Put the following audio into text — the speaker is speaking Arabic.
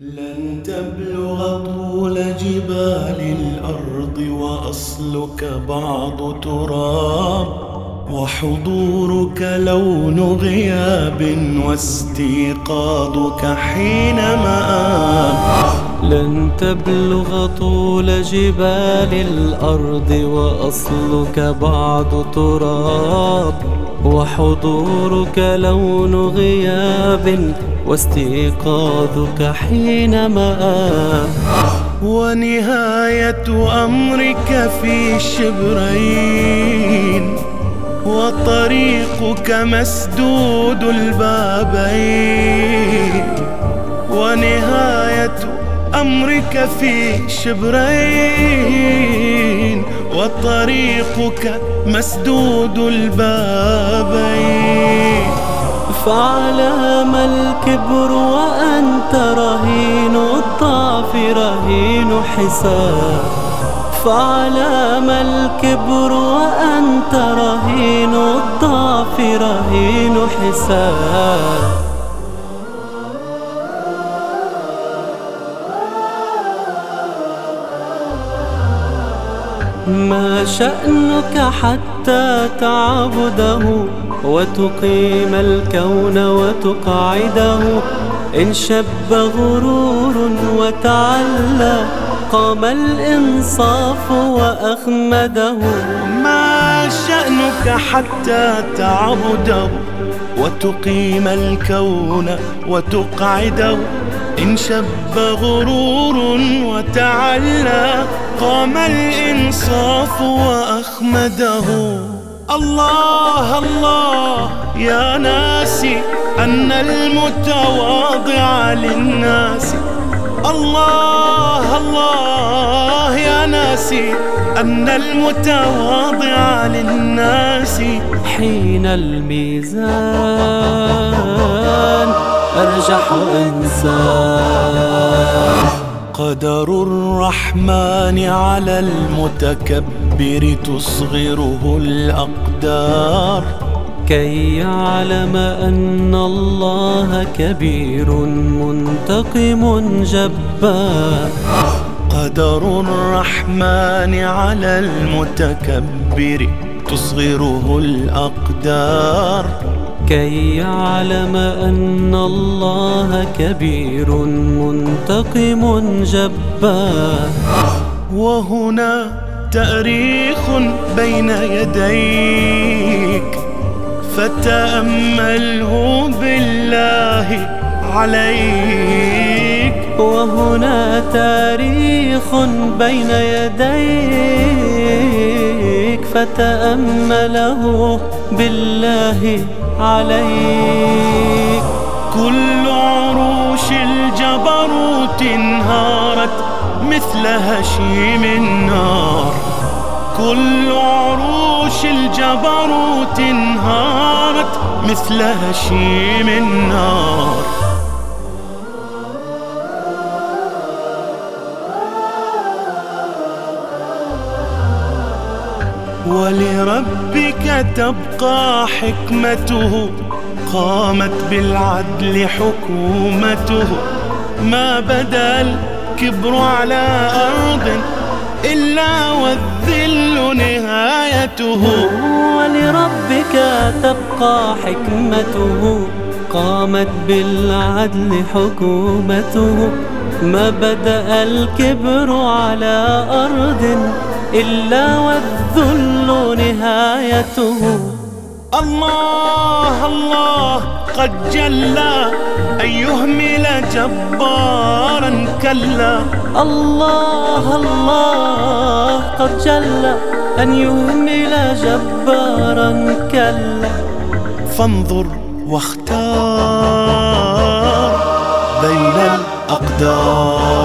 لن تبلغ طول جبال الأرض وأصلك بعض تراب وحضورك لون غياب واستيقاظك حين مآب. لن تبلغ طول جبال الأرض وأصلك بعض تراب وحضورك لون غياب واستيقاظك حينما ونهاية أمرك في شبرين وطريقك مسدود البابين. ونهاية أمرك في شبرين وطريقك مسدود البابين. فعلى ما الكبر وأنت رهين الضعف رهين حساب. ما الكبر وأنت رهين الضعف رهين حساب. ما شأنك حتى تعبده وتقيم الكون وتقعده. إن شب غرور وتعلى قام الإنصاف وأخمده. ما شأنك حتى تعبده وتقيم الكون وتقعده. إن شب غرور وتعلى قام الإنصاف وأخمده. الله الله يا ناسي أن المتواضع للناس. الله الله يا ناسي أن المتواضع للناس. حين الميزان ارجح وانساه قدر الرحمن على المتكبر تصغره الأقدار. كي يعلم أن الله كبير منتقم جبار. قدر الرحمن على المتكبر تصغره الأقدار. كي يعلم أن الله كبير منتقم جبار وهنا تأريخ بين يديك فتأمله بالله عليك. وهنا تاريخ بين يديك فتأمله بالله عليك. كل عروش الجبروت انهارت مثل هشيم النار. كل عروش الجبروت انهارت مثل هشيم النار. ولربك تبقى حكمته قامت بالعدل حكومته. ما بدا الكبر على أرض إلا والذل نهايته. ولربك تبقى حكمته قامت بالعدل حكومته. ما بدأ الكبر على أرض إلا والذل نهايته الله الله قد جلى أن يهمل جبارا كلا الله الله قد جلى أن يهمل جبارا كلا فانظر واختار بين الأقدار